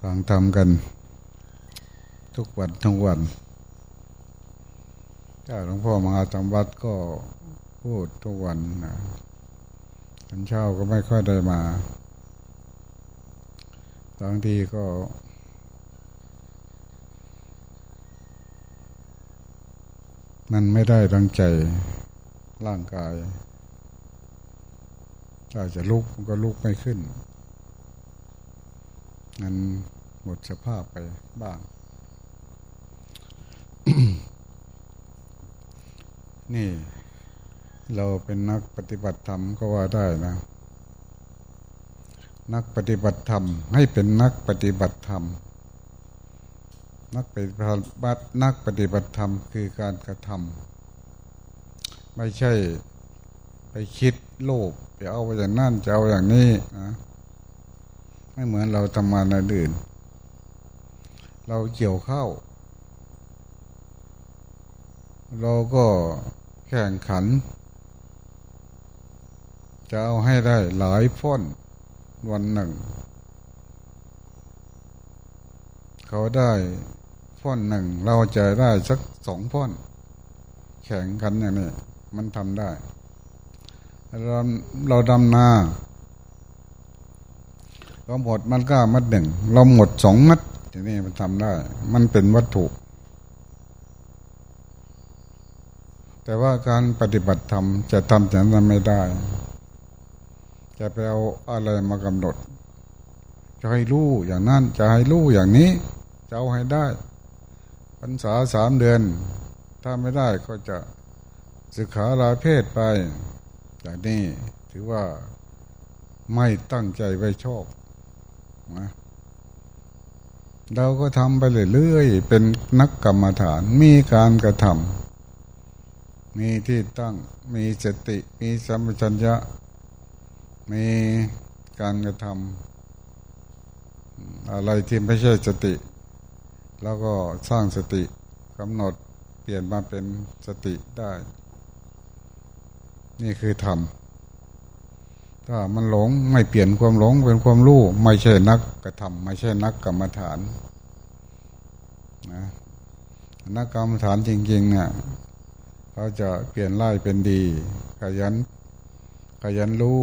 ฟังทำกัน ทุกวันทั้งวันถ้าหลวงพ่อมาจำวัดก็พูดทุกวันนะตอนเช้าก็ไม่ค่อยได้มาบางทีก็มันไม่ได้ตั้งใจร่างกาย ถ้าจะลุกมันก็ลุกไม่ขึ้นมันหมดสภาพไปบ้าง นี่ เราเป็นนักปฏิบัติธรรมก็ว่าได้นะ นักปฏิบัติธรรม ให้เป็นนักปฏิบัติธรรม นักปฏิบัตินักปฏิบัติธรรมคือการกระทำไม่ใช่ไปคิด โลภจะเอาไปอย่างนั่นจะเอาอย่างนี้นะไม่เหมือนเราทำงานในอื่น เราเกี่ยวข้าวเราก็แข่งขัน จะเอาให้ได้หลายพ้นวันหนึ่ง เขาได้พ้นหนึ่ง เราจะได้สักสองพ้นแข่งกันอย่างนี้มันทำได้ เราเราดำนาเราหมดมันก็มัดหนึ่ง เราหมดสองมัดทีนี้มันทำได้ มันเป็นวัตถุ แต่ว่าการปฏิบัติธรรมจะทำอย่างนั้นไม่ได้ จะไปเอาอะไรมากำหนด จะให้รู้อย่างนั้น จะให้รู้อย่างนี้ จะเอาให้ได้พรรษาสามเดือน ถ้าไม่ได้ก็จะศึกษาลาเพศไป อย่างนี้ถือว่าไม่ตั้งใจไว้ชอบนะเราก็ทำไปเรื่อยๆเป็นนักกรรมฐานมีการกระทำมีที่ตั้งมีสติ มีสัมปชัญญะ มีการกระทำอะไรที่ไม่ใช่สติ แล้วก็สร้างสติกำหนดเปลี่ยนมาเป็นสติได้ นี่คือธรรมถ้ามันหลงไม่เปลี่ยนความหลงเป็นความรู้ไม่ใช่นักกระทำไม่ใช่นักกรรมฐานนะนักกรรมฐานจริงๆเนี่ยเขาจะเปลี่ยนไล่เป็นดี ขยัน ขยันรู้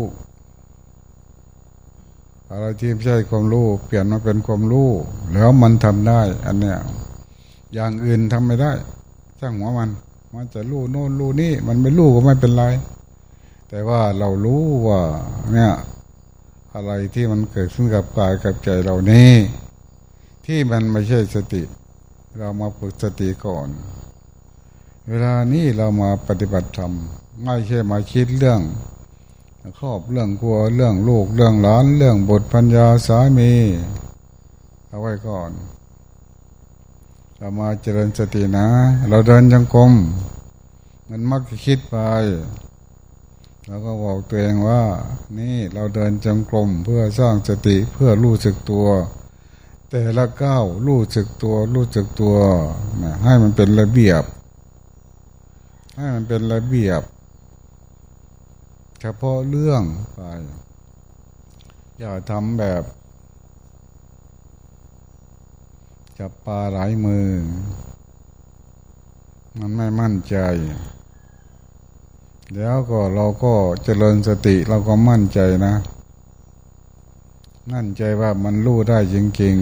อะไรที่ไม่ใช่ความรู้เปลี่ยนมาเป็นความรู้แล้วมันทำได้ อันเนี้ยอย่างอื่นทำไม่ได้ช่างหัวมัน มันจะรู้โน่นรู้นี่ มันไม่รู้ก็ไม่เป็นไร แต่ว่าเรารู้ว่าเนี่ยอะไรที่มันเกิดขึ้นกับกายกับใจเรานี้ ที่มันไม่ใช่สติ เรามาฝึกสติก่อน เวลานี้เรามาปฏิบัติธรรมไม่ใช่มาคิดเรื่องครอบเรื่องกลัวเรื่องลูกเรื่องหลาน เรื่องบทพัญญาสามี เอาไว้ก่อน เรามาเจริญสตินะ เราเดินจังกรมมันมักจะคิดไป เราก็บอกตัวเองว่า นี่เราเดินจงกรมเพื่อสร้างสติเพื่อรู้สึกตัว แต่ละก้าวรู้สึกตัว รู้สึกตัวนะให้มันเป็นระเบียบ ให้มันเป็นระเบียบ เฉพาะเรื่องไปอย่าทำแบบจับปลาหลายมือ มันไม่มั่นใจ แล้วก็เราก็เจริญสติเราก็มั่นใจนะ มั่นใจว่ามันรู้ได้จริง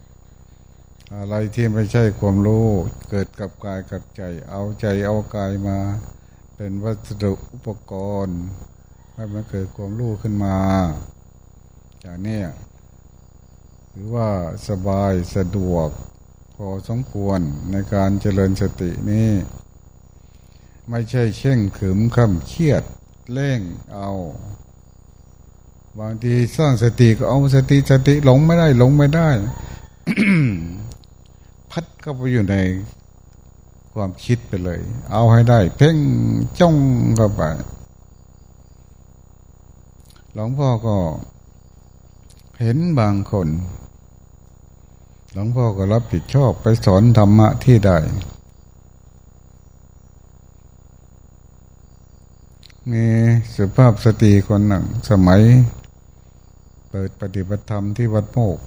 ๆ อะไรที่ไม่ใช่ความรู้เกิดกับกายกับใจ เอาใจเอากายมา เป็นวัสดุอุปกรณ์ให้มันเกิดความรู้ขึ้นมาอย่างนี้หรือว่าสบายสะดวกพอสมควรในการเจริญสตินี้ ไม่ใช่เช่งขืมคำเครียดเล่งเอา บางทีสร้างสติก็เอาสติสติหลงไม่ได้หลงไม่ได้ พัดเข้าไปอยู่ในความคิดไปเลย เอาให้ได้ เพ่งจ้องเข้าไปหลวงพ่อก็เห็นบางคน หลวงพ่อก็รับผิดชอบไปสอนธรรมะที่ใด มีสุภาพสตรีคนหนึ่ง สมัย เปิดปฏิบัติธรรมที่วัดโมก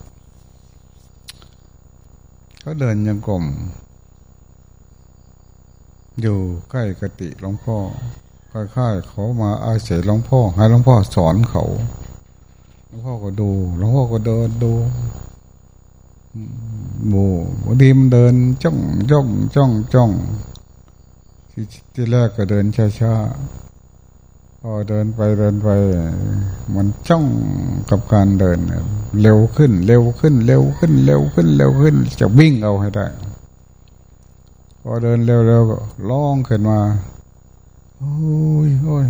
เขาเดินยังกลมอยู่ใกล้กติหลวงพ่อค่ายๆเขามาอาศัยหลวงพ่อ ให้หลวงพ่อสอนเขาหลวงพ่อก็ดูหลวงพ่อก็เดินดูโบบางทีมันเดินจ้องจ้องจ้องจ้องที่ที่แรกก็เดินช้าๆ อเดินไปเดินไป มันจ้องกับการเดิน เร็วขึ้น เร็วขึ้น เร็วขึ้น เร็วขึ้น เร็วขึ้น จะวิ่งเอาให้ได้ พอเดินเร็วๆก็ร้องขึ้นมาโอ้ยโอ้ย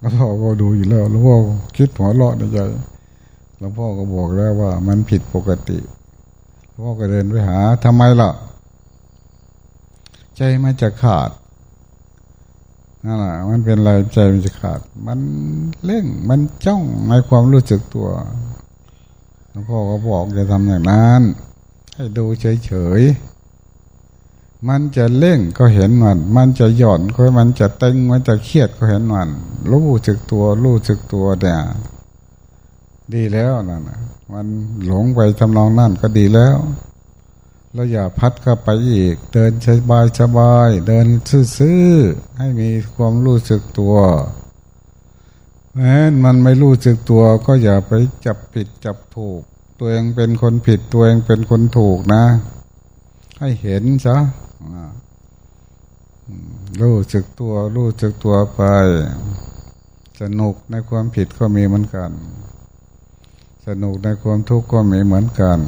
แล้วพ่อก็ดูอยู่แล้วแล้วพ่อคิดหัวเราะในใจแล้วพ่อก็บอกแล้วว่า มันผิดปกติพ่อก็เดินไปหาทำไมล่ะ ใจมันจะขาด นั่นแหละมันเป็นอะไรใจมันจะขาด มันเล่งมันจ้องในความรู้สึกตัวแล้วพ่อก็บอกจะทำอย่างนั้น ให้ดูเฉยๆมันจะเล่งก็เห็นมัน มันจะหย่อนก็มันจะเต็งมันจะเครียดก็เห็นมันรู้สึกตัวรู้สึกตัวเนี่ยดีแล้วนั่นมันหลงไปทำนองนั่นก็ดีแล้ว เราอย่าพัดเข้าไปอีก เดินสบายสบาย เดินซื่อๆให้มีความรู้สึกตัวแม้มันไม่รู้สึกตัวก็อย่าไปจับผิดจับถูก ตัวเองเป็นคนผิดตัวเองเป็นคนถูกนะ ให้เห็นซะรู้สึกตัวรู้สึกตัวไป สนุกในความผิดก็มีเหมือนกัน สนุกในความทุกข์ก็มีเหมือนกัน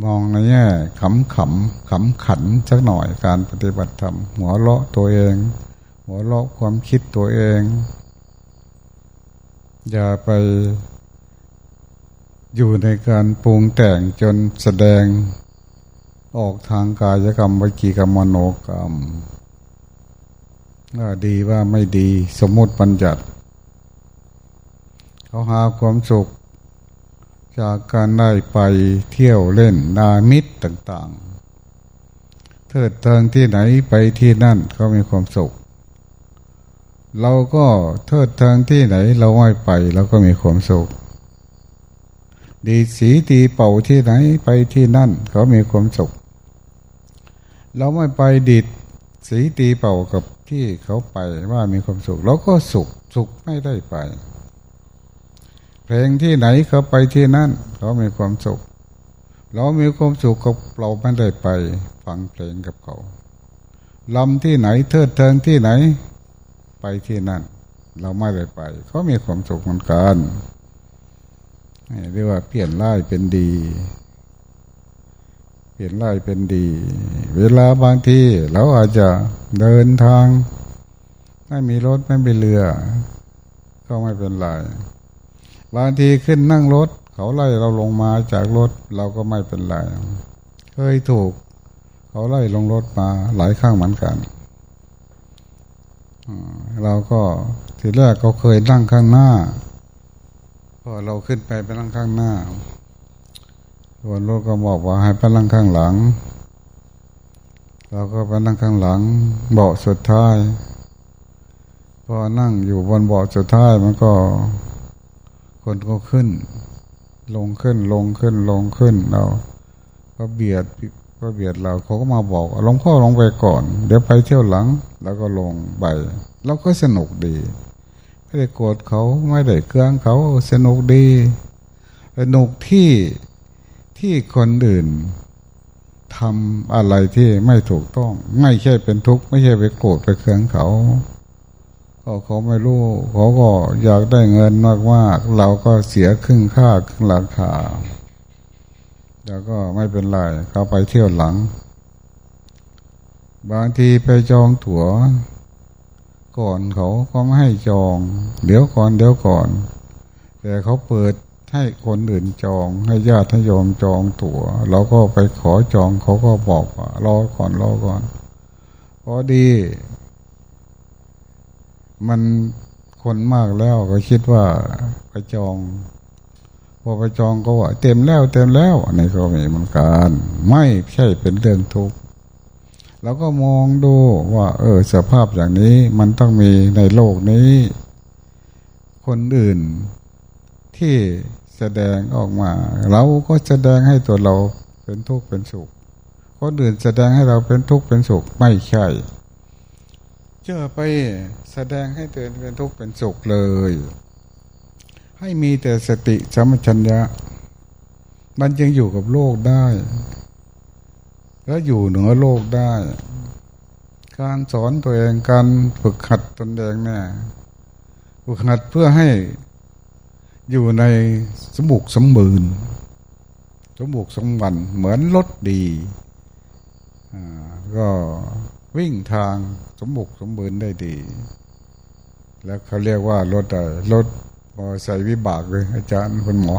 มองในแง่ขำขำขำขันสักหน่อยการปฏิบัติธรรมหัวเราะตัวเอง หัวเราะความคิดตัวเอง อย่าไปอยู่ในการปรุงแต่งจนแสดงออกทางกายกรรมวิจีกรรมมโนกรรมว่าดีว่าไม่ดีสมมติบัญญัติ เขาหาความสุข จากการได้ไปเที่ยวเล่นนามิตรต่าง ๆ เทิดเทิงที่ไหนไปที่นั่นเขามีความสุข เราก็เทิดเทิงที่ไหนเราไม่ไปเราก็มีความสุข ดีสีตีเป่าที่ไหนไปที่นั่นเขามีความสุข เราไม่ไปดิดสีตีเป่ากับที่เขาไปว่ามีความสุข เราก็สุขสุขไม่ได้ไป เพลงที่ไหนเขาไปที่นั่น เขามีความสุข เรามีความสุขกับเราไม่ได้ไป ฟังเพลงกับเขาลำที่ไหนเทิดเทิงที่ไหน ไปที่นั่น เราไม่ได้ไป เขามีความสุขเหมือนกันเรียกว่าเปลี่ยนร้ายเป็นดี เปลี่ยนร้ายเป็นดี เวลาบางทีเราอาจจะเดินทาง ไม่มีรถไม่มีเรือ ก็ไม่เป็นไร บางทีขึ้นนั่งรถ เขาไล่เราลงมาจากรถเราก็ไม่เป็นไรเคยถูก เขาไล่ลงรถมาหลายครั้งเหมือนกันเราก็ทีแรกก็เคยนั่งข้างหน้าพอเราขึ้นไปไปนั่งข้างหน้าคนรถก็บอกว่าให้ไปนั่งข้างหลัง เราก็ไปนั่งข้างหลัง เบาะสุดท้าย พอนั่งอยู่บนเบาะสุดท้ายมันก็ คนก็ขึ้น ลงขึ้นลงขึ้นลงขึ้นเราก็เบียดก็เบียดเราเขาก็มาบอกหลวงพ่อลงไปก่อน เดี๋ยวไปเที่ยวหลัง แล้วก็ลงไปเราก็สนุกดี ไม่ได้โกรธเขาไม่ได้เกลืองเขาสนุกดีสนุกที่ที่คนอื่นทำอะไรที่ไม่ถูกต้อง ไม่ใช่เป็นทุกข์ ไม่ใช่ไปโกรธไปเคืองเขา ก็เขาไม่รู้เขาก็อยากได้เงินมากๆเราก็เสียครึ่งค่าครึ่งราคา แล้วก็ไม่เป็นไรเขาไปเที่ยวหลัง บางทีไปจองตั๋ว ก่อนเขาก็ไม่ให้จอง เดี๋ยวก่อนเดี๋ยวก่อน แต่เขาเปิดให้คนอื่นจองให้ญาติให้โยมจองตัว๋วเราก็ไปขอจองเขาก็บอกว่ารอก่อนรอก่อนพอดี มันคนมากแล้วก็คิดว่าไปจอง พอไปจองก็ว่า เต็มแล้วเต็มแล้วอันนี้ก็มีเหมือนกันไม่ใช่เป็นเรื่องทุกข์เราก็มองดูว่า เออสภาพอย่างนี้มันต้องมีในโลกนี้ คนอื่นที่แสดงออกมา เราก็แสดงให้ตัวเราเป็นทุกข์เป็นสุขคนอื่นแสดงให้เราเป็นทุกข์เป็นสุขไม่ใช่เชื่อไป แสดงให้ตัวเองเป็นทุกข์เป็นสุขเลย ให้มีแต่สติสัมปชัญญะ มันยังอยู่กับโลกได้ แล้วอยู่เหนือโลกได้ การสอนตัวเองการฝึกหัดตนเองเนี่ยฝึกหัดเพื่อให้อยู่ในสมบุกสมบูรณ์สมบุกสมบันเหมือนรถดีก็วิ่งทางสมบุกสมบูรณ์ได้ดี แล้วเขาเรียกว่ารถอะไรรถมอใส่วิบากเลยอาจารย์คนหมอ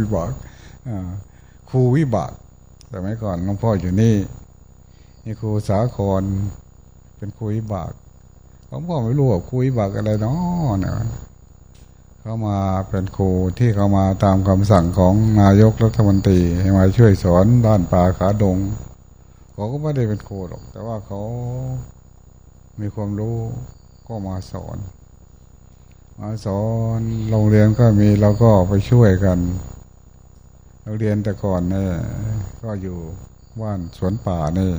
วิบากครูวิบากแต่ไม่ก่อนหลวงพ่ออยู่นี่นี่ครูสาครเป็นครูวิบากหลวงพ่อไม่รู้ว่าครูวิบากอะไรเนาะเนี่ยเขามาเป็นครูที่เขามาตามคำสั่งของนายกรัฐมนตรีให้มาช่วยสอนบ้านป่าขาดงเขาก็ไม่ได้เป็นครูหรอก แต่ว่าเขามีความรู้ก็มาสอน มาสอนโรงเรียนก็มีเราก็ไปช่วยกันโรงเรียนแต่ก่อนเนี่ยก็อยู่บ้านสวนป่านี่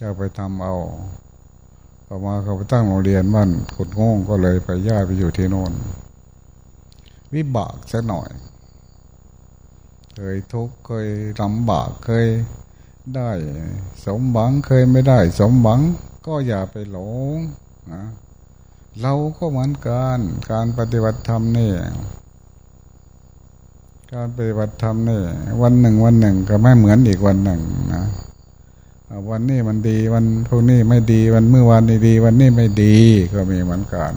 จะไปทำเอาต่อมาเขาไปตั้งโรงเรียนบ้านขุดงงก็เลยไปย้ายไปอยู่ที่โน่นวิบากสักหน่อย เคยทุกข์เคยลำบากเคยได้สมหวังเคยไม่ได้ สมหวังก็อย่าไปหลงนะ เราก็เหมือนกันการปฏิบัติธรรมนี่ การปฏิบัติธรรมนี่ วันหนึ่งวันหนึ่งก็ไม่เหมือนอีกวันหนึ่งนะวันนี้มันดีวันพวกนี้ไม่ดีวันเมื่อวานนี้ดี วันนี้ไม่ดีก็มีเหมือนกัน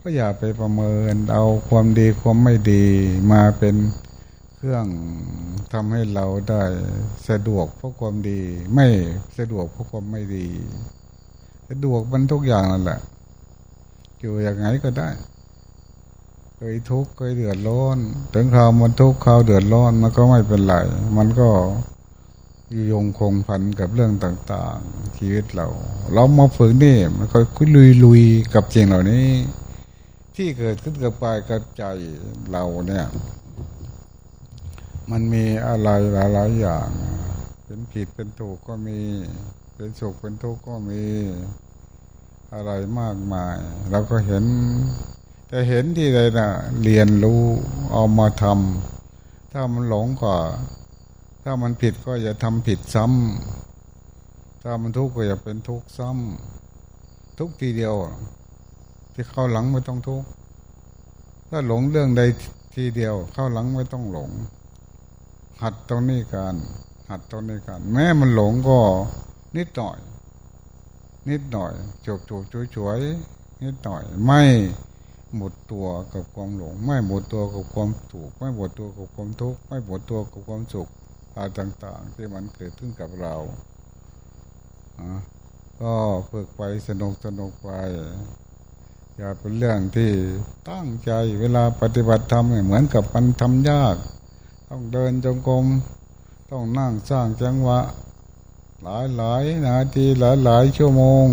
ก็อย่าไปประเมินเอาความดีความไม่ดีมาเป็นเครื่องทำให้เราได้สะดวกเพราะความดี ไม่สะดวกเพราะความไม่ดี สะดวกมันทุกอย่างนั่นแหละ อยู่อย่างไงก็ได้ เคยทุกข์เคยเดือดร้อน ถึงคราวมันทุกข์คราวเดือดร้อนมันก็ไม่เป็นไร มันก็ยงคงพันกับเรื่องต่าง ๆ ชีวิตเรา เรามาฝึกนี่มันก็คุยลุยลุยกับจริงเหล่านี้ ที่เกิดขึ้นกับกายกับใจเราเนี่ย มันมีอะไรหลายๆอย่าง เป็นผิดเป็นถูกก็มี เป็นสุขเป็นทุกข์ก็มี อะไรมากมาย เราก็เห็น แต่เห็นที่ใดนะเรียนรู้เอามาทำถ้ามันหลงก็ ถ้ามันผิดก็อย่าทำผิดซ้ำถ้ามันทุกข์ก็อย่าเป็นทุกข์ซ้ำทุกทีเดียว ที่เข้าหลังไม่ต้องทุกข์ถ้าหลงเรื่องใดทีเดียว เข้าหลังไม่ต้องหลง หัดตรงนี้กันหัดตรงนี้กันแม้มันหลงก็นิดหน่อย นิดหน่อยจบจบช่วยช่วยนิดหน่อย ไม่หมดตัวกับความหลง ไม่หมดตัวกับความถูก ไม่หมดตัวกับความทุกข์ไม่หมดตัวกับความสุขอะไรต่าง ๆ ที่มันเกิดขึ้นกับเราก็ฝึกไปสนุกสนุกไป อย่าเป็นเรื่องที่ตั้งใจเวลาปฏิบัติธรรมเหมือนกับมันทำยาก ต้องเดินจงกรมต้องนั่งสร้างจังหวะ หลายหลายนาทีหลายหลายชั่วโมง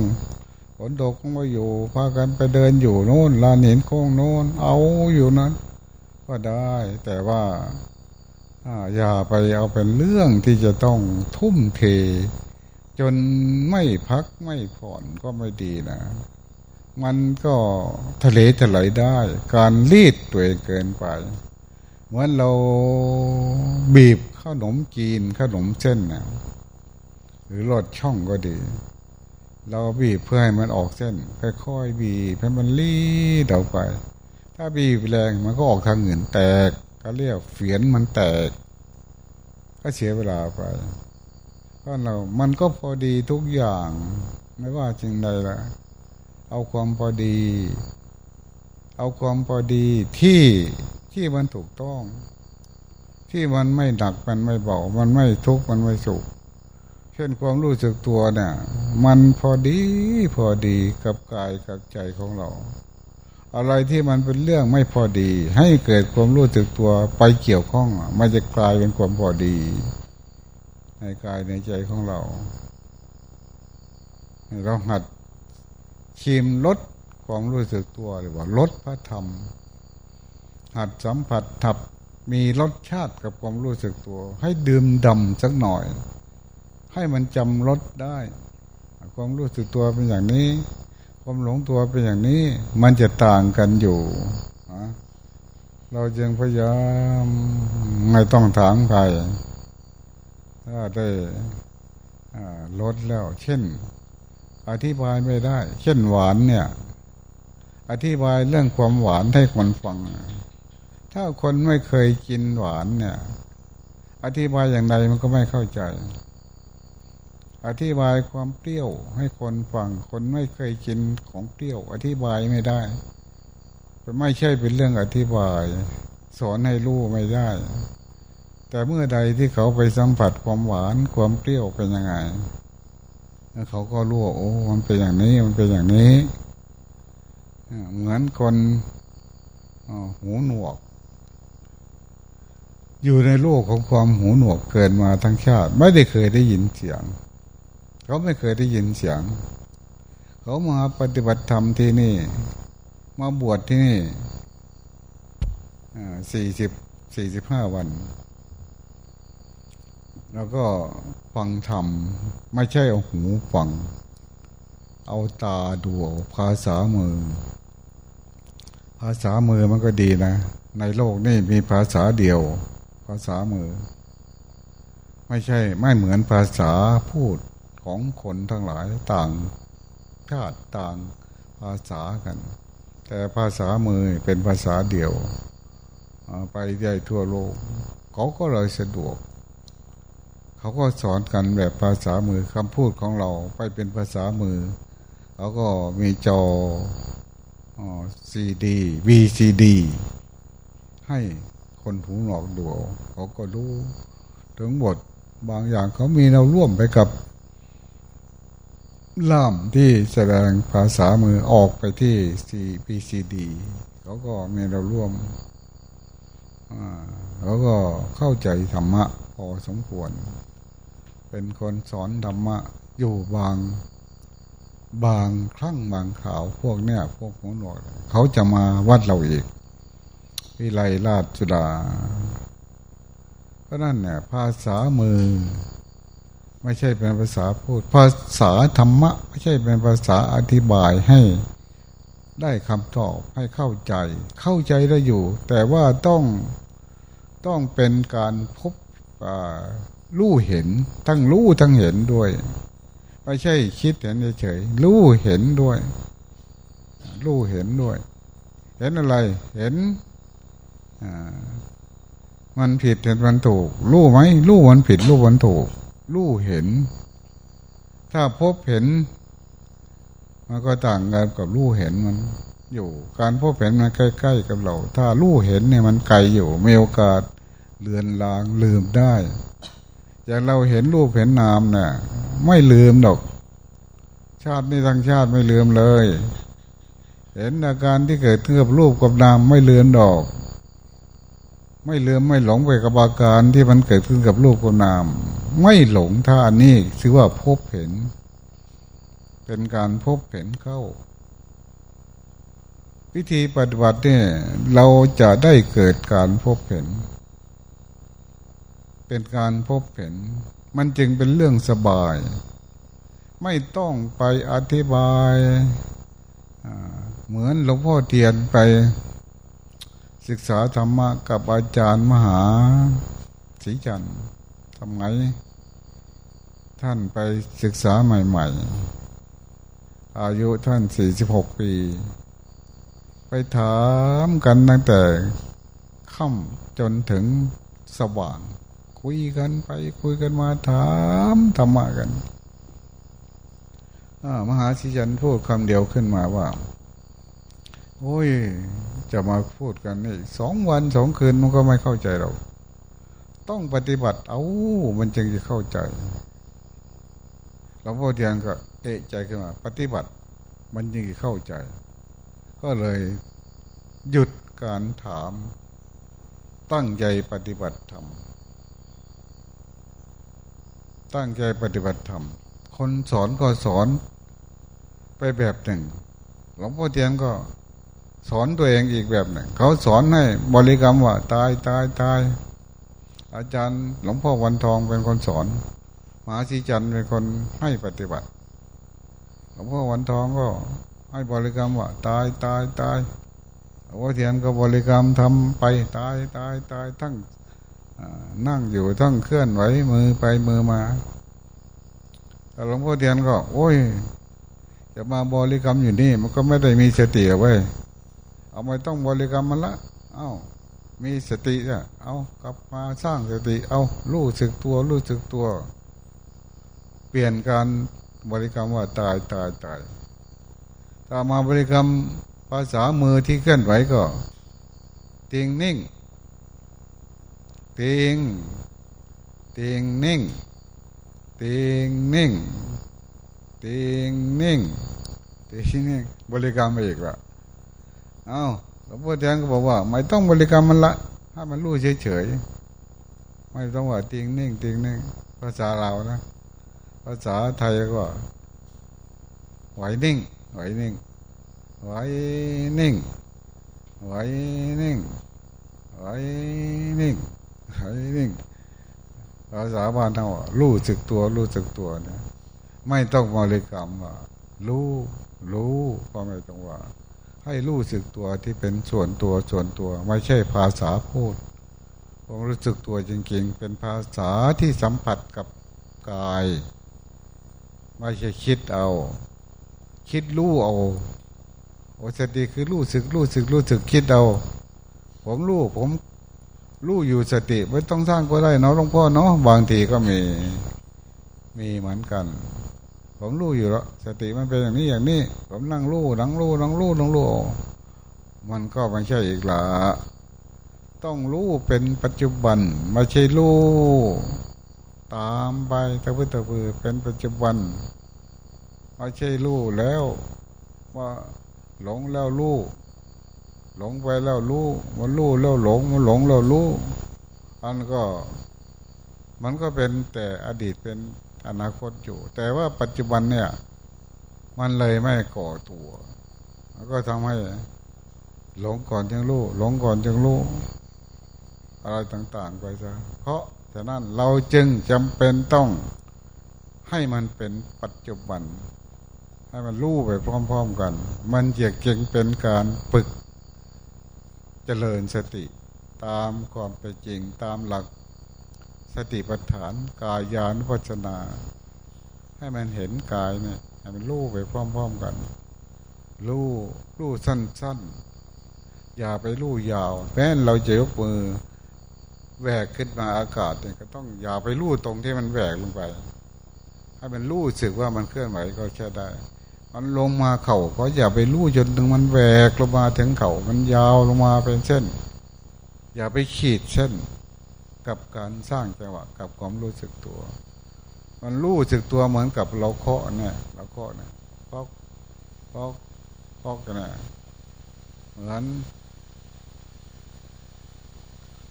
ฝนตกก็อยู่พากันไปเดินอยู่โน่นลานหินโค้งโน่นเอาอยู่นั้น ก็ได้ แต่ว่าอย่าไปเอาเป็นเรื่องที่จะต้องทุ่มเท จนไม่พักไม่ผ่อนก็ไม่ดีนะ มันก็ทะเลถลายได้ การรีดตัวเองเกินไปเหมือนเราบีบขนมจีนขนมเส้นนะ หรือลอดช่องก็ดี เราบีบเพื่อให้มันออกเส้นค่อยๆบีบให้มันรีดออกไป ถ้าบีบแรงมันก็ออกทางอื่นแตกก็เรียกเฟียนมันแตก ก็เสียเวลาไปก็เรา มันก็พอดีทุกอย่างไม่ว่าจริงใดละเอาความพอดี เอาความพอดีที่ที่มันถูกต้อง ที่มันไม่หนักมันไม่เบามันไม่ทุกข์มันไม่สุข ช่นความรู้สึกตัวเนี่ย มันพอดีพอดีกับกายกับใจของเรา อะไรที่มันเป็นเรื่องไม่พอดี ให้เกิดความรู้สึกตัวไปเกี่ยวข้องมันจะกลายเป็นความพอดี ในกายในใจของเรา เราหัดชิมลดความรู้สึกตัวหรือว่าลดพระธรรม หัดสัมผัสถับมีรสชาติกับความรู้สึกตัว ให้ดื่มดำสักหน่อย ให้มันจำรสได้ ความรู้สึกตัวเป็นอย่างนี้ ความหลงตัวเป็นอย่างนี้ มันจะต่างกันอยู่เราจึงพยายามไม่ต้องถามใครถ้าได้ลดแล้ว เช่น อธิบายไม่ได้ เช่นหวานเนี่ย อธิบายเรื่องความหวานให้คนฟัง ถ้าคนไม่เคยกินหวานเนี่ย อธิบายอย่างไรมันก็ไม่เข้าใจ อธิบายความเปรี้ยวให้คนฟังคนไม่เคยกินของเปรี้ยว อธิบายไม่ได้ไม่ใช่เป็นเรื่องอธิบาย สอนให้รู้ไม่ได้ แต่เมื่อใดที่เขาไปสัมผัสความหวานความเปรี้ยวเป็นยังไงเขาก็รู้โอ้มันเป็นอย่างนี้มันเป็นอย่างนี้เหมือนคนหูหนวก อยู่ในโลกของความหูหนวกเกิดมาทั้งชาติ ไม่ได้เคยได้ยินเสียง เขาไม่เคยได้ยินเสียง เขามาปฏิบัติธรรมที่นี่ มาบวชที่นี่สี่สิบสี่สิบห้าวัน แล้วก็ฟังธรรม ไม่ใช่เอาหูฟัง เอาตาดูภาษามือ ภาษามือมันก็ดีนะ ในโลกนี่มีภาษาเดียว ภาษามือ ไม่ใช่ไม่เหมือนภาษาพูด ของคนทั้งหลายต่างชาติต่างภาษากัน แต่ภาษามือเป็นภาษาเดียว ไปได้ทั่วโลก เขาก็เลยสะดวก เขาก็สอนกันแบบภาษามือคำพูดของเราไปเป็นภาษามือ เขาก็มีจอซีดีวีซีดีให้คนหูหนอกดูเขาก็รู้ถึงบทบางอย่างเขามีเราร่วมไปกับ ล่ามที่แสดงภาษามือออกไปที่ CPCD เขาก็มีเราร่วมเขาก็เข้าใจธรรมะพอสมควร เป็นคนสอนธรรมะอยู่บางบางครั้งบางข่าวพวกเนี้ยพวกหัวหนวดเขาจะมาวัดเราอีกวิไลราชสุดาเพราะนั่นเนี่ยภาษามือ ไม่ใช่เป็นภาษาพูด ภาษาธรรมะ ไม่ใช่เป็นภาษาอธิบายให้ ได้คำตอบให้เข้าใจ เข้าใจได้อยู่ แต่ว่าต้องต้องเป็นการพบรู้เห็น ทั้งรู้ทั้งเห็นด้วย ไม่ใช่คิดเห็นเฉยๆรู้เห็นด้วย รู้เห็นด้วย เห็นอะไร เห็นมันผิดเห็นมันถูก รู้ไหมรู้มันผิดรู้มันถูก รู้เห็น ถ้าพบเห็น มันก็ต่างกันกับรู้เห็นมันอยู่ การพบเห็นมันใกล้ ๆ กับเรา ถ้ารู้เห็นเนี่ยมันไกลอยู่มีโอกาสเลือนลางลืมได้อย่างเราเห็นรูปเห็นนามเนี่ยไม่ลืมดอก ชาตินี้ทั้งชาติไม่ลืมเลย เห็นอาการที่เกิดขึ้นกับรูปกับนามไม่ลืมดอก ไม่เลืมไม่หลงไปกับอาการที่มันเกิดขึ้นกับรูปกับนาม ไม่หลงท่านี้ถือว่าพบเห็น เป็นการพบเห็นเข้า วิธีปฏิบัติเนี่ยเราจะได้เกิดการพบเห็น เป็นการพบเห็น มันจึงเป็นเรื่องสบาย ไม่ต้องไปอธิบาย เหมือนหลวงพ่อเทียนไป ศึกษาธรรมะกับอาจารย์มหาศรีจันทร์ทำไงท่านไปศึกษาใหม่ ๆ อายุท่านสี่สิบหกปี ไปถามกันตั้งแต่ค่ำจนถึงสว่าง คุยกันไปคุยกันมาถามธรรมะกันมหาศรีจันทร์พูดคำเดียวขึ้นมาว่า โอ้ย จะมาพูดกันนี่สองวันสองคืนมันก็ไม่เข้าใจเรา ต้องปฏิบัติเอามันจึงจะเข้าใจหลวงพ่อเทียนก็เอะใจขึ้นมา ปฏิบัติมันจึงจะเข้าใจ ก็เลยหยุดการถาม ตั้งใจปฏิบัติธรรมตั้งใจปฏิบัติธรรมคนสอนก็สอนไปแบบหนึ่งหลวงพ่อเทียนก็ สอนตัวเองอีกแบบหนึ่งเขาสอนให้บริกรรมว่า ตายตายตายอาจารย์หลวงพ่อวันทองเป็นคนสอนมหาชีจันเป็นคนให้ปฏิบัติ หลวงพ่อวันทองก็ให้บริกรรมว่า ตายตายตายหลวงพ่อเทียนก็บริกรรมทำไปตายตายตายทั้งนั่งอยู่ทั้งเคลื่อนไหวมือไปมือมาแต่หลวงพ่อเทียนก็ โอ้ยจะมาบริกรรมอยู่นี่ มันก็ไม่ได้มีสติเอาไว้ เอาไม่ต้องบริกรรมมันละเอา้ามีสติอะเอากลับมาสร้างสติ เอารู้สึกตัว รู้สึกตัว เปลี่ยนการบริกรรมว่าตายตายตายถ้ามาบริกรรมภาษามือที่เคลื่อนไหวก็เตียงนิ่งเตียงเตียงนิ่งเตียงนิ่งเตียงนิ่งเตียงนิ่งบริกรรมอีกละ เอาหลวงพ่อเทียนก็บอกว่า ไม่ต้องบริกรรมมันละให้มันรู้เฉยๆไม่ต้องว่าตียงนิ่งตียงนิ่งภาษาเรานะ ภาษาไทยก็ไหวนิ่งไหวนิ่งไหวนิ่งไหวนิ่งไหวนิ่งไหวนิ่งภาษาบ้านเรารู้สึกตัวรู้สึกตัวเนี่ยไม่ต้องบริกรรมว่ารู้รู้ก็ไม่ต้องว่า ให้รู้สึกตัวที่เป็นส่วนตัวส่วนตัว ไม่ใช่ภาษาพูดผมรู้สึกตัวจริงๆ เป็นภาษาที่สัมผัสกับกาย ไม่ใช่คิดเอา คิดรู้เอาโอสติคือรู้สึกรู้สึกรู้สึกคิดเอา ผมรู้ผมรู้อยู่สติไม่ต้องสร้างก็ได้เนาะหลวงพ่อเนาะบางทีก็มีมีเหมือนกัน ผมรู้อยู่แล้วสติมันเป็นอย่างนี้อย่างนี้ ผมนั่งรู้นั่งรู้นั่งรู้นั่งรู้มันก็ไม่ใช่อีกละต้องรู้เป็นปัจจุบันไม่ใช่รู้ตามไปตะพื้ตะพือเป็นปัจจุบันไม่ใช่รู้แล้ว ว่าหลงแล้วรู้หลงไปแล้วรู้มันรู้แล้วหลงมันหลงแล้วรู้อันก็ มันก็เป็นแต่อดีตเป็น อนาคตอยู่ แต่ว่าปัจจุบันเนี่ย มันเลยไม่ก่อตัว แล้วก็ทำให้หลงก่อนจึงรู้หลงก่อนจึงรู้อะไรต่างๆไปซะเพราะฉะนั้นเราจึงจำเป็นต้องให้มันเป็นปัจจุบัน ให้มันรู้ไปพร้อม ๆกัน มันจะเก่งเป็นการฝึกเจริญสติ ตามความเป็นจริงตามหลัก สติปัฏฐานกายานุปัจนา ให้มันเห็นกายเนี่ยให้มันรู้ไปพร้อมๆกันรู้รู้สั้นๆ อย่าไปรู้ยาวแม้เราจะยกมือแหวกขึ้นมาอากาศเนี่ยก็ต้องอย่าไปลู่ตรงที่มันแหวกลงไปให้มันลู่สึกว่ามันเคลื่อนไหวก็แค่ได้ มันลงมาเข่าก็อย่าไปลู่จนถึงมันแหวกลงมาถึงเข่ามันยาวลงมาเป็นเส้น อย่าไปขีดเส้น กับการสร้างจังหวะกับความรู้สึกตัว มันรู้สึกตัวเหมือนกับเราเคาะเนี่ยเราเคาะเนี่ยพอกพอกพอกกันเนี่ยเหมือน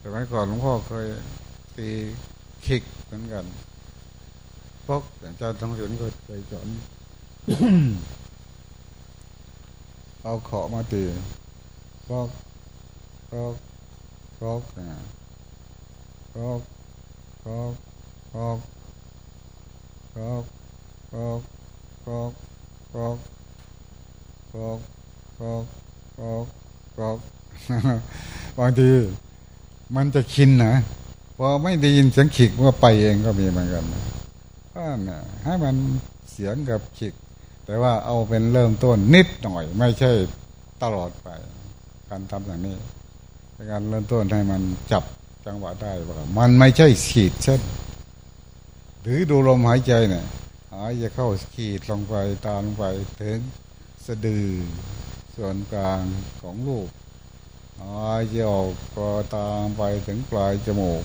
สมัยก่อนหลวงพ่อเคยตีคิกเหมือนกันพอกอาจารย์ทองศิลก็เคยสอนเอาเขาะมาตีพอกพอกพกนะพกพกพกพกพกพกพกพกพกพกพกบางทีมันจะคินนะพอไม่ได้ยินเสียงขิกว่าไปเองก็มีเหมือนกันก็เนี่ยให้มันเสียงกับขิก แต่ว่าเอาเป็นเริ่มต้นนิดหน่อย ไม่ใช่ตลอดไป การทำอย่างนี้การเริ่มต้นให้มันจับ จังหวะได้ว่ามันไม่ใช่ขีดเส้นหรือดูลมหายใจเนี่ยหายใจเข้าขีดลงไปตามลงไปถึงสะดือส่วนกลางของลูกหายใจออกก็ตามไปถึงปลายจมูก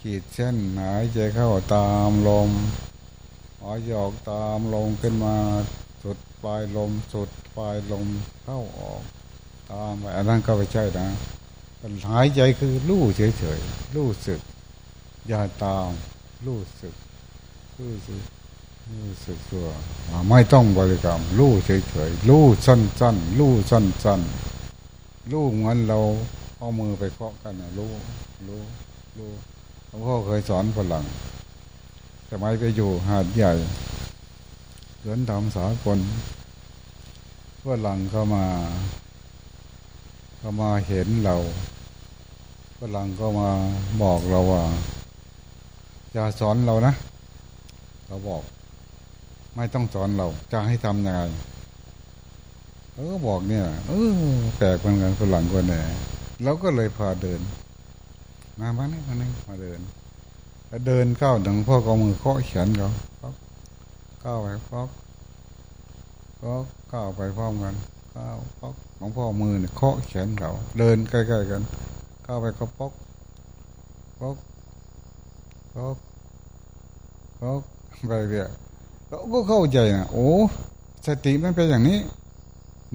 ขีดเส้นหายใจเข้าตามลมหายใจออกตามลมขึ้นมาสุดปลายลมสุดปลายลมเข้าออก ตามไปอันนั้นก็ไม่ใช่นะ หายใจคือรู้เฉยๆรู้สึก อย่าตามรู้สึกรู้สึกรู้สึกตัวไม่ต้องบริกรรมรู้เฉยๆรู้สั้นๆรู้สั้นๆรู้เหมือนเราเอามือไปเคาะกันนะรู้รู้รู้หลวงพ่อเคยสอนฝรั่งสมัยไปอยู่หาดใหญ่เดินทำสากลฝรั่งเข้ามา ก็มาเห็นเราฝรั่งก็มาบอกเราว่าอย่าสอนเรานะ เราบอก ไม่ต้องสอนเรา จะให้ทำยังไงเออบอกเนี่ย เออแปลกเหมือนกันฝรั่งคนนี้เราก็เลยพาเดิน มาบ้านนี้มานี่มาเดินแล้วเดินเข้าถึงพ่อก็มือเคาะแขนเขาก้าวไปป๊อกก็ก้าวไปพร้อมกัน ก้าวป๊อกของพ่อมือเนี่ยเคาะแขนเขา เดินใกล้ๆกันก้าไปก็ป๊อกป๊อกป๊อกป๊อกไปเรื่อยก็เข้าใจนะโอ้สติมันเป็นอย่างนี้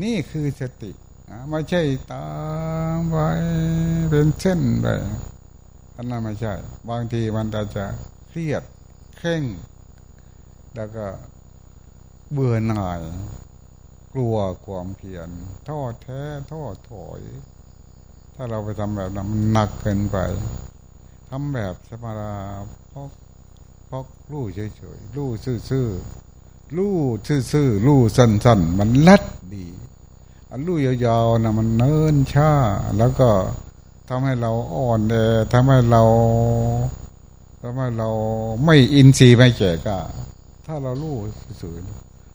นี่คือสติไม่ใช่ตามไปเป็นเส้นไปอันนั้นไม่ใช่ บางทีมันอาจจะเครียดเข่ง แล้วก็เบื่อหน่าย กลัวความเพียรท้อแท้ท้อถอย ถ้าเราไปทำแบบนั้นมันหนักเกินไปทำแบบสมาราพกพกลู่เฉยๆลู่ซื่อๆลู่ซื่อๆลู่สั้นๆ มันลัดดีอันลู่ยาวๆนะมันเนินช้า แล้วก็ทำให้เราอ่อนแอทำให้เราทำให้เราไม่อินทรีย์ไม่แก่กล้าถ้าเราลู่สื่อ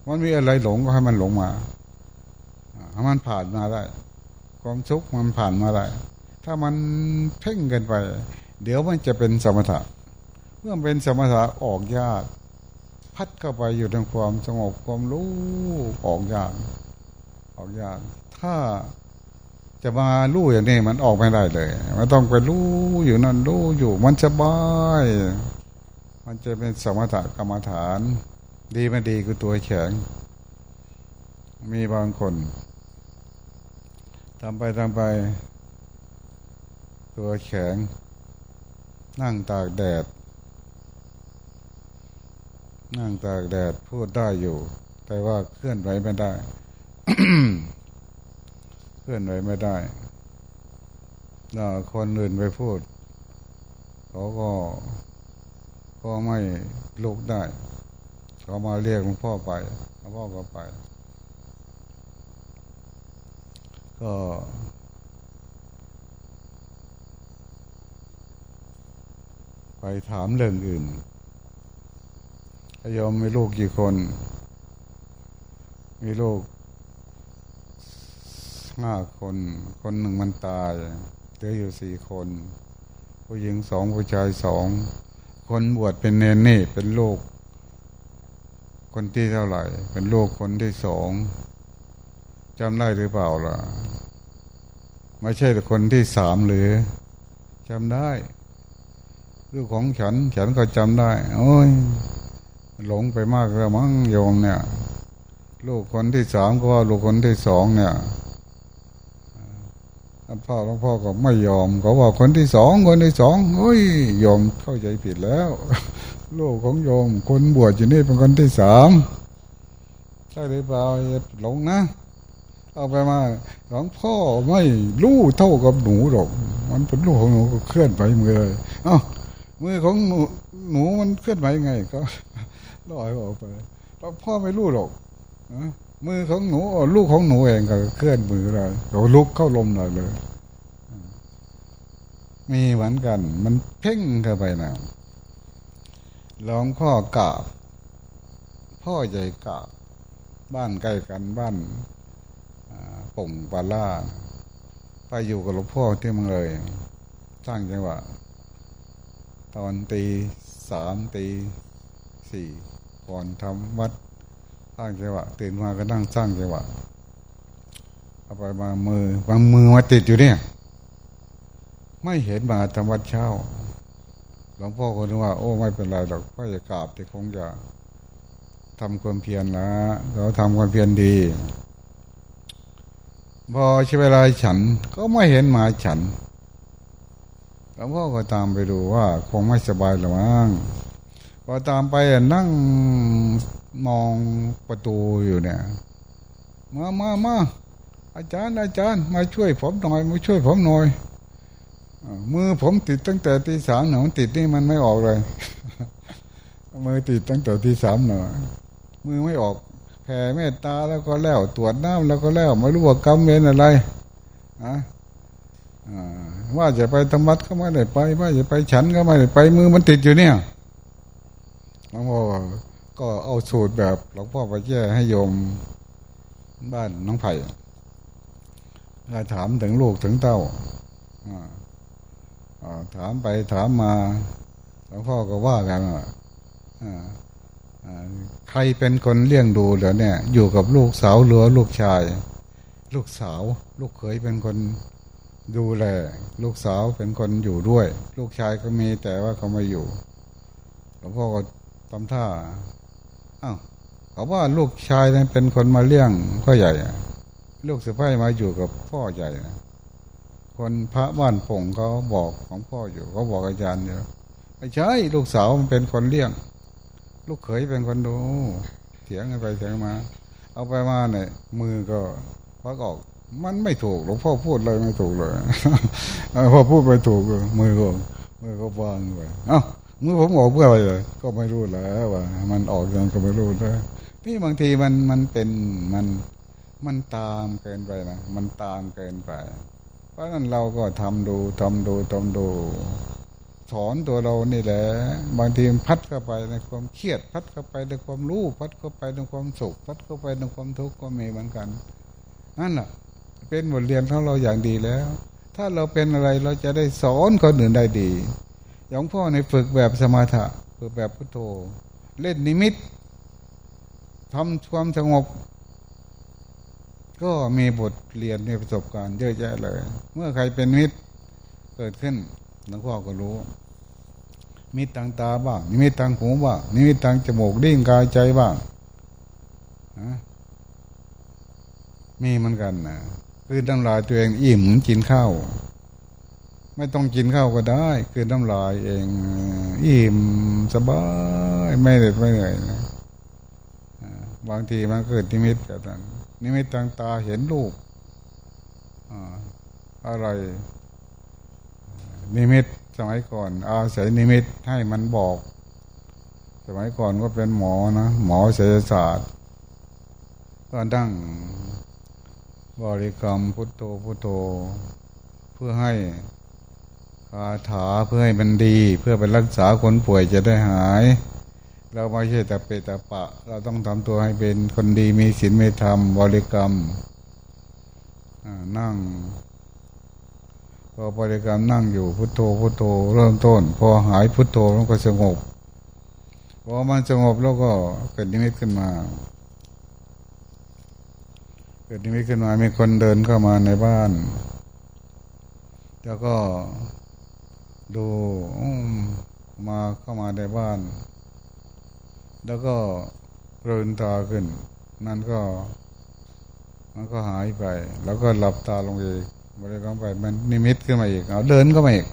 มันมีอะไรหลงก็ให้มันหลงมาให้มันผ่านมาได้ความสุขมันผ่านมาได้ถ้ามันเพ่งกันไป เดี๋ยวมันจะเป็นสมถะ เมื่อเป็นสมถะออกยาก พัดเข้าไปอยู่ในความสงบความรู้ออกยากออกยาก ถ้าจะมาลู่อย่างนี้มันออกไม่ได้เลยมันต้องไปลู่อยู่นั่นลู่อยู่มันสบาย มันจะเป็นสมถะกรรมฐาน ดีไม่ดีคือตัวแข็ง มีบางคนทำไปทำไป ตัวแข็ง นั่งตากแดด นั่งตากแดดพูดได้อยู่ แต่ว่าเคลื่อนไหวไม่ได้ เคลื่อนไหวไม่ได้ถ้าคนอื่นไปพูดเขาก็ก็ไม่ลุกได้ เขามาเรียกหลวงพ่อไปหลวงพ่อก็ไป ก็ไปถามเรื่องอื่นยอมมีลูกกี่คน มีลูกห้าคน คนหนึ่งมันตาย เหลืออยู่สี่คน ผู้หญิงสองผู้ชายสอง คนบวชเป็นเนนนี่เป็นลูก คนที่เท่าไหร่ เป็นลูกคนที่สองจำได้หรือเปล่าล่ะ ไม่ใช่แต่คนที่สามหรือจำได้ลูกของฉันฉันก็จำได้ โอ้ยหลงไปมากแล้วมั้งโยมเนี่ย ลูกคนที่สามก็ว่าลูกคนที่สองเนี่ยพ่อหลวงพ่อก็ไม่ยอมเขาว่าคนที่สองคนที่สองเฮ้ยยอมเข้าใจผิดแล้ว ลูกของโยมคนบวชอยู่นี่เป็นคนที่สามใช่หรือเปล่าหลงนะ เอาไปมาหลวงพ่อไม่รู้เท่ากับหนูหรอกมันเป็นลูกของหนูก็เคลื่อนไปมือเลยอ้ามือของหนูหนูมันเคลื่อนไหวไงก็ลอยออกไปหลวงพ่อไม่รู้หรอกมือของหนูลูกของหนูเองก็เคลื่อนมือเลยเราลุกเข้าลมเลยเลย มีเหมือนกัน มันเพ่งเข้าไปนะ หลวงพ่อกาบ พ่อใหญ่กาบ บ้านใกล้กันบ้านป่งปาล่าไปอยู่กับหลวงพ่อที่มังเลยสร้างจังหวะตอนตีสามตีสี่ก่อนทำวัดสร้างจังหวะตื่นมาก็นั่งสร้างจังหวะเอาไปมามือบางมือมาติดอยู่เนี่ย ไม่เห็นมาทำวัดเช้า หลวงพ่อคนว่า โอ้ไม่เป็นไรหรอกก็จะกราบแต่คงจะทำความเพียรนะเราทำความเพียรดี พอใช้เวลาฉันก็ไม่เห็นหมาฉันหลวงพ่อก็ตามไปดูว่า คงไม่สบายหรือมั้งพพอตามไปนั่งมองประตูอยู่เนี่ย มามามาอาจารย์อาจารย์ มาช่วยผมหน่อยมาช่วยผมหน่อย มือผมติดตั้งแต่ตีสามหนูติดนี่มันไม่ออกเลย มือติดตั้งแต่ตีสามหนูมือไม่ออกแผ่เมตตาแล้วก็แล้วตรวจน้ำแล้วก็แล้วไม่รู้ว่ากรรมเวรอะไรอะว่าจะไปธรรมัดก็ไม่ได้ไป ว่าจะไปฉันก็ไม่ได้ไปมือมันติดอยู่เนี่ยหลวงพ่อก็เอาสูตรแบบหลวงพ่อไปแย่ให้โยมบ้านน้องไผ่ถ้าถามถึงลูกถึงเต้า ถามไปถามมาหลวงพ่อก็ว่ากันว่าใครเป็นคนเลี้ยงดูเดี๋ยวเนี่ย อยู่กับลูกสาวหรือลูกชาย ลูกสาว ลูกเขยเป็นคนดูแลลูกสาวเป็นคนอยู่ด้วย ลูกชายก็มีแต่ว่าเขาไม่อยู่หลวงพ่อก็ทำท่าอ้าวเขาว่าลูกชายนั้นเป็นคนมาเลี้ยงพ่อใหญ่ ลูกสะพ้ายมาอยู่กับพ่อใหญ่ คนพระบ้านผงเขาบอกของพ่ออยู่เขาบอกอาจารย์อยู่ไม่ใช่ลูกสาวมันเป็นคนเลี้ยง ลูกเขยเป็นคนดูเถียงกันไปเถียงมา เอาไปมาเนี่ยมือก็พักออกมันไม่ถูกหลวงพ่อพูดเลยไม่ถูกเลยพอพูดไปถูกมือก็มือก็วางไปเอ้ามือผมออกเพื่ออะไรเลยก็ไม่รู้แล้วว่า มันออกยังก็ไม่รู้เลยนี่บางทีมันมันเป็นมันมันตามเกินไปนะมันตามเกินไป ราะนั้นเราก็ทำดูทำดูทำดูสอนตัวเรานี่แหละ บางทีพัดเข้าไปในความเครียด พัดเข้าไปในความรู้ พัดเข้าไปในความสุข พัดเข้าไปในความทุกข์ก็มีเหมือนกัน นั่นแหละเป็นบทเรียนของเราอย่างดีแล้ว ถ้าเราเป็นอะไรเราจะได้สอนคนอื่นได้ดี อย่างพ่อในฝึกแบบสมาธิฝึกแบบพุทโธ เล่นนิมิตทำความสงบ ก็มีบทเรียนมีประสบการณ์เยอะแยะเลย เมื่อใครเป็นมิตรเกิดขึ้นหลวงพ่อก็รู้ มิตรทางตาบ้างนิมิตทางหูบ้างนิมิตทางจมูกดิ้นกายใจบ้างมีเหมือนกันนะคือตั้งลายตัวเองอิ่มกินข้าวไม่ต้องกินข้าวก็ได้ คือน้ำลายเอง อิ่มสบายไม่เหนื่อยไม่เหนื่อยนะบางทีมันเกิดนิมิตแบบนั้น นิมิตทางตาเห็นรูปอะไร นิมิตสมัยก่อน อาศัยนิมิตให้มันบอก สมัยก่อนก็เป็นหมอนะหมอเศรษฐศาสตร์ ก็ดั้งบริกรรมพุทโธพุทโธ เพื่อให้คาถาเพื่อให้มันดี เพื่อไปรักษาคนป่วยจะได้หาย เราไม่ใช่แต่เปตปะ เราต้องทำตัวให้เป็นคนดีมีศีลมีธรรมบริกรรมนั่งพอบริกรรมนั่งอยู่พุทโธพุทโธเริ่มต้น พอหายพุทโธแล้วก็สงบพอมันสงบแล้วก็เกิดนิมิตขึ้นมา เกิดนิมิตขึ้นมามีคนเดินเข้ามาในบ้าน แล้วก็ดูมาเข้ามาในบ้าน แล้วก็เรินตาขึ้น นั่นก็มันก็หายไป แล้วก็หลับตาลงอีกบริกรรมไปมันนิมิตขึ้นมาอีกเอาเดินก็มาอีก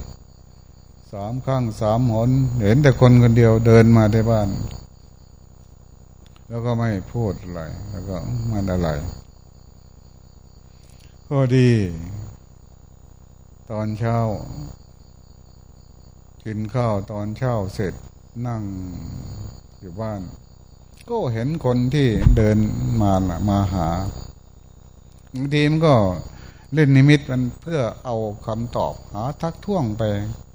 สามครั้งสามหน เห็นแต่คนคนเดียวเดินมาในบ้าน แล้วก็ไม่พูดอะไร แล้วก็มันอะไรก็ดี ตอนเช้า กินข้าวตอนเช้าเสร็จนั่ง อยู่บ้าน ก็เห็นคนที่เดินมาละมาหาบางทีมันก็เล่นนิมิตมันเพื่อเอาคำตอบหาทักท่วงไป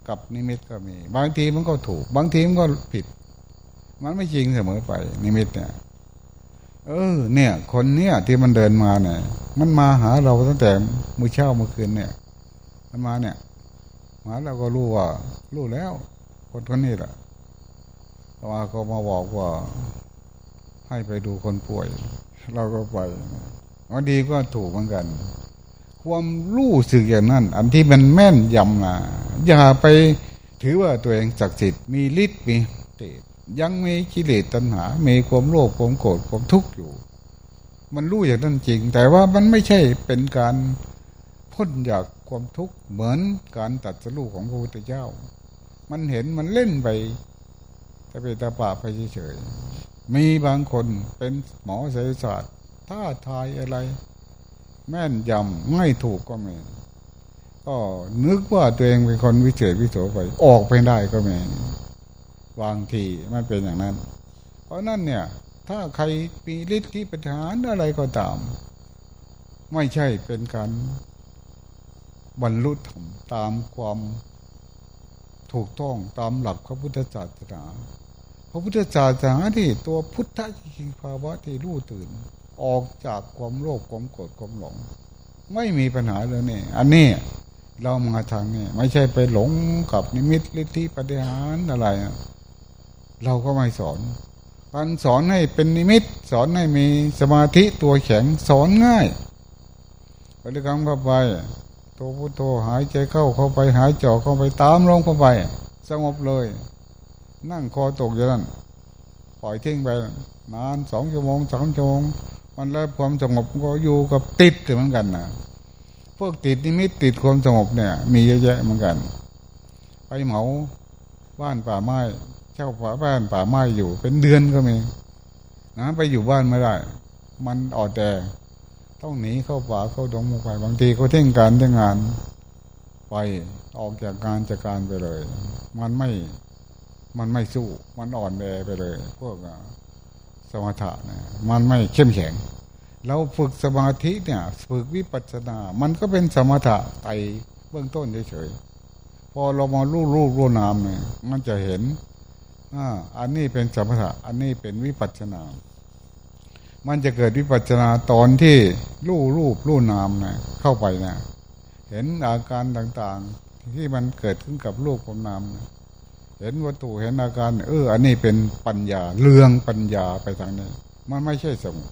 กับนิมิตก็มี บางทีมันก็ถูก บางทีมันก็ผิด มันไม่จริงเสมอไป นิมิตเนี่ย เออ เนี่ย คนเนี่ยที่มันเดินมาเนี่ย มันมาหาเราตั้งแต่มื้อเช้าเมื่อคืนเนี่ย มันมาเนี่ยมาแล้วก็รู้ว่ารู้แล้ว คนคนนี้แหละ มาก็มาบอกว่า ให้ไปดูคนป่วย เราก็ไปวันดีก็ถูกเหมือนกัน ความรู้สึกอย่างนั้น อันที่มันแม่นยำนะอย่าไปถือว่าตัวเองศักดิ์สิทธิ์มีฤทธิ์มีเดชยังมีกิเลสตัณหา มีความโลภความโกรธความทุกข์อยู่ มันรู้อย่างนั้นจริง แต่ว่ามันไม่ใช่เป็นการพ้นจากความทุกข์เหมือนการตัดสู้ของพระพุทธเจ้า มันเห็นมันเล่นไป ตะเป็นตะปาไปเฉยๆมีบางคนเป็นหมอเศรษฐศาสตร์ถ้าทายอะไร แม่นยำไม่ถูกก็มีก็นึกว่าตัวเองเป็นคนวิเศษวิโสไป ออกไปได้ก็มีบางทีมันเป็นอย่างนั้น เพราะนั่นเนี่ย ถ้าใครมีฤทธิ์ที่ปัญหาอะไรก็ตาม ไม่ใช่เป็นการบรรลุธรรมตามความถูกต้องตามหลักพระพุทธศาสนา พระพุทธศาสนาที่ตัวพุทธจิภาวะที่รู้ตื่น ออกจากความโลภความโกรธความหลง ไม่มีปัญหาเลยนี่อันนี้เรามาทางนี้ไม่ใช่ไปหลงกับนิมิตฤทธิปฏิหารอะไรเราก็ไม่สอนการสอนให้เป็นนิมิต สอนให้มีสมาธิตัวแข็งสอนง่ายบริกรรมเข้าไปตัวพุทโธหายใจเข้าเข้าไปหายจ่อเข้าไปตามลงเข้าไป สงบเลย นั่งคอตกอย่างนั้นปล่อยทิ้งไปนานสองชั่วโมงสามชั่วโมงมันแล้วความสงบก็อยู่กับติดเหมือนกันนะพวกติดนิมิตติดความสงบเนี่ย มีเยอะแยะเหมือนกัน ไปเหมาบ้านป่าไม้เช่าป่าบ้านป่าไม้อยู่ เป็นเดือนก็มีนะไปอยู่บ้านไม่ได้ มันอ่อนแอต้องหนีเข้าป่าเข้าดงไปบางทีเขาเท่งการเท่งงาน ไปออกจากการจากการไปเลย มันไม่ มันไม่สู้ มันอ่อนแอไปเลย พวกสมถะเนี่ยมันไม่เข้มแข็ง เราฝึกสมาธิเนี่ยฝึกวิปัสสนา มันก็เป็นสมถะไตเบื้องต้นเฉยๆ พอเรามาลู่ลู่รู้นามเนี่ยมันจะเห็นอ่าอันนี้เป็นสมถะ อันนี้เป็นวิปัสสนา มันจะเกิดวิปัสสนาตอนที่รูปรูปรูปนามนะเข้าไปนะเห็นอาการต่างๆ ที่มันเกิดขึ้นกับรูปกับนามนะ เห็นวัตถุเห็นอาการ เออ อันนี้เป็นปัญญาเรื่องปัญญาไปทางนี้ มันไม่ใช่สมุ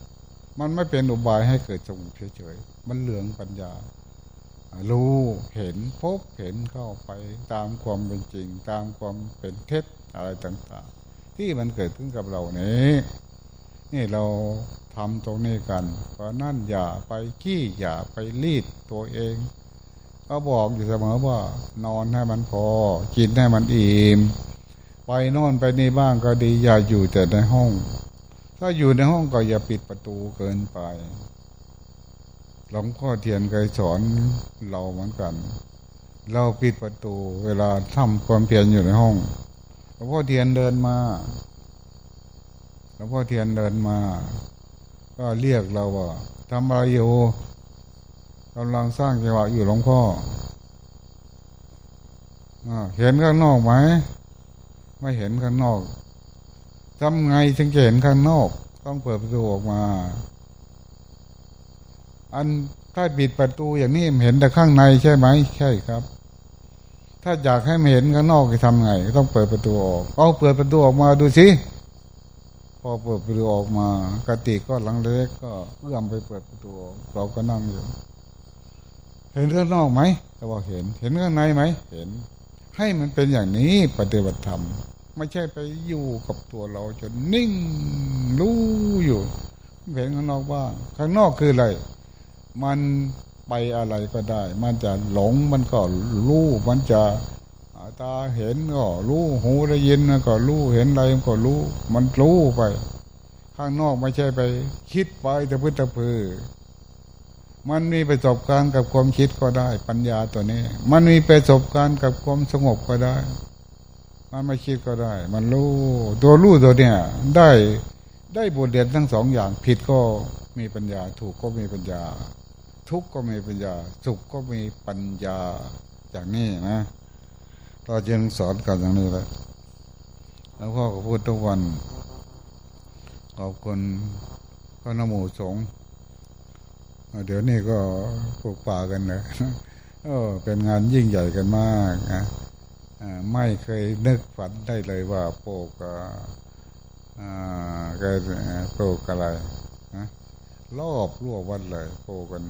มันไม่เป็นอุบายให้เกิดสมุเฉยๆมันเหลืองปัญญารู้เห็นพบเห็นเข้าไปตามความเป็นจริง ตามความเป็นเท็จอะไรต่าง ๆ ที่มันเกิดขึ้นกับเรานี้นี่เราทำตรงนี้กัน เพราะนั่นอย่าไปขี้อย่าไปรีดตัวเอง ก็บอกอยู่เสมอว่า นอนให้มันพอ กินให้มันอิ่มไปนอนไปนี่บ้างก็ดีอย่าอยู่แต่ในห้อง ถ้าอยู่ในห้องก็อย่าปิดประตูเกินไปหลวงพ่อเทียนเคยสอนเราเหมือนกัน เราปิดประตู เวลาทำความเพียรอยู่ในห้องหลวงพ่อเทียนเดินมาหลวงพ่อเทียนเดินมา ก็เรียกเราว่าทำอะไรอยู่ กำลังสร้างจังหวะอยู่หลวงพ่อเห็นข้างนอกไหมไม่เห็นข้างนอกทำไงถึงจะเห็นข้างนอก ต้องเปิดประตูออกมา อันถ้าปิดประตูอย่างนี้เห็นแต่ข้างในใช่ไหมใช่ครับ ถ้าอยากให้เห็นข้างนอกจะทำไง ต้องเปิดประตูออกเอาเปิดประตูออกมาดูสิพอเปิดประตูออกมากติก็หลังเล็กก็เอื้อมไปเปิดประตูเราก็นั่งอยู่ เห็นข้างนอกไหมเราบอกเห็น เห็นข้างในไหมเห็น ให้มันเป็นอย่างนี้ปฏิบัติธรรมไม่ใช่ไปอยู่กับตัวเราจนนิ่งรู้อยู่เห็นข้างนอกบ้างข้างนอกคืออะไร มันไปอะไรก็ได้ มันจะหลงมันก็รู้มันจะตาเห็นก็รู้หูได้ยินก็รู้เห็นอะไรก็รู้ มันรู้ไป ข้างนอกไม่ใช่ไป คิดไปแต่พื้นตะพือ มันมีประสบการณ์กับความคิดก็ได้ ปัญญาตัวนี้ มันมีประสบการณ์กับความสงบก็ได้ มันไม่คิดก็ได้ มันรู้ตัวรู้ตัวเนี้ยได้ได้บทเรียนทั้งสองอย่างผิดก็มีปัญญา ถูกก็มีปัญญา ทุกก็มีปัญญา สุขก็มีปัญญาอย่างนี้นะเราจึงสอนกันอย่างนี้แหละแล้วพ่อก็พูดทุกวันขอบคุณพระนโมสง เดี๋ยวนี้ก็ปลูกป่ากันเลยเออเป็นงานยิ่งใหญ่กันมากนะไม่เคยนึกฝันได้เลยว่าปลูกอ่าแกปลูกอะไรนะรอบรั่ววันเลยปลูกกัน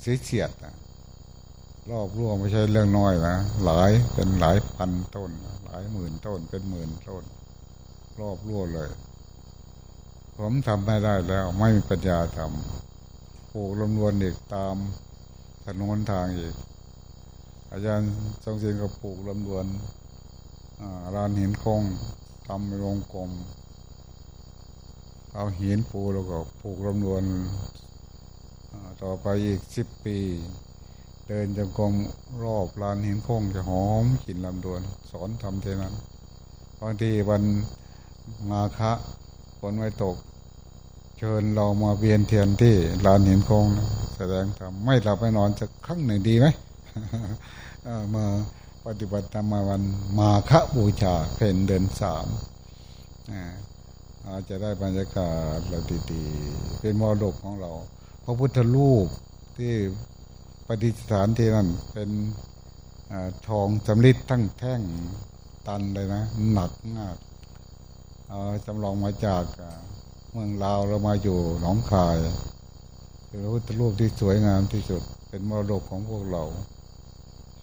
เสียเฉียดนะรอบร่วไม่ใช่เรื่องน้อยนะหลายเป็นหลายพันต้น หลายหมื่นต้นเป็นหมื่นต้น รอบร่วเลย ผมทำไม่ได้แล้ว ไม่มีปัญญาทำ ปลูกลำนวนอีกตามถนนทางอีก อาจารย์ทรงศิลก็ปลูกลำดวนร้านหินคงตำเป็นวงกลม เอาหินปูแล้วก็ผูกลำนวนต่อไปอีกสิบปี เดินจงกรมรอบลานหินคงจะหอมกลิ่นลำดวน สอนทำเท่านั้นบางทีวันมาคะฝนไม่ตก ชิญเรามาเวียนเทียนที่ลานหินโค้งนะแสดงธรรมไม่หลับไม่นอนสักครั้งหนึ่งดีไหมมาปฏิบัติธรรมวันมาฆบูชาเป็นเดือนสามอาจจะได้บรรยากาศเราดีๆเป็นมรดกของเรา พระพุทธรูปที่ปฏิสถานที่นั่นเป็นอทองสำริดทั้งแท่งตันเลยนะ หนักมากจำลองมาจากอ เมืองลาวเรามาอยู่หนองคายเป็นพระพุทธรูปที่สวยงามที่สุด เป็นมรดกของพวกเรา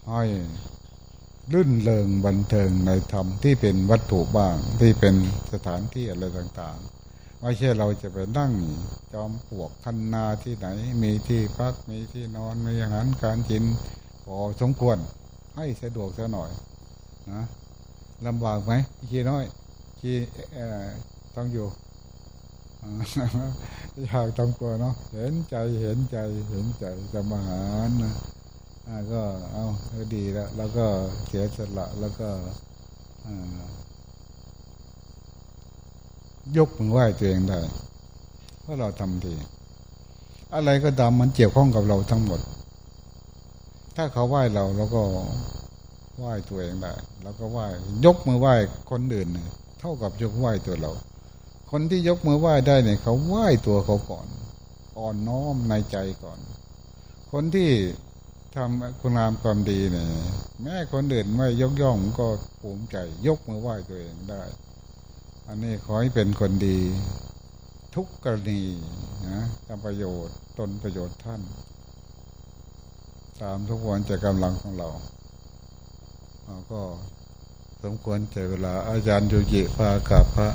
ให้รื่นเริงบันเทิงในธรรมที่เป็นวัตถุบ้างที่เป็นสถานที่อะไรต่างๆไม่ใช่เราจะไปนั่งจอมปวกคันนาที่ไหน มีที่พักมีที่นอนมีอาหารการกินพอสมควรให้สะดวกซะหน่อยนะลำบากไหมขี้น้อยขี้ต้องอยู่ อ่าอยากต้องกลัวเนาะเห็นใจเห็นใจเห็นใจจะมาหารนะก็เอาก็ดีแล้ว แล้วก็เสียสละแล้วก็ยกมือไหว้ตัวเองได้เพราะเราทำดี อะไรก็ตามมันเกี่ยวข้องกับเราทั้งหมด ถ้าเขาไหว้เราเราก็ไหว้ตัวเองได้เราก็ไหว้ยกมือไหว้คนอื่น เท่ากับยกไหว้ตัวเรา คนที่ยกมือไหว้ได้เนี่ยเขาไหว้ตัวเขาก่อนอ่อนน้อมในใจก่อน คนที่ทำคุณงามความดีเนี่ยแม้คนอื่นไม่ยกย่องก็ภูมิใจ ยกมือไหว้ตัวเองได้ อันนี้ขอให้เป็นคนดี ทุกกรณีนะทำประโยชน์ตนประโยชน์ท่าน ตามทุกวันจะกำลังของเราเราก็สมควรเจเวลาอาจารย์โยจิพากับพระ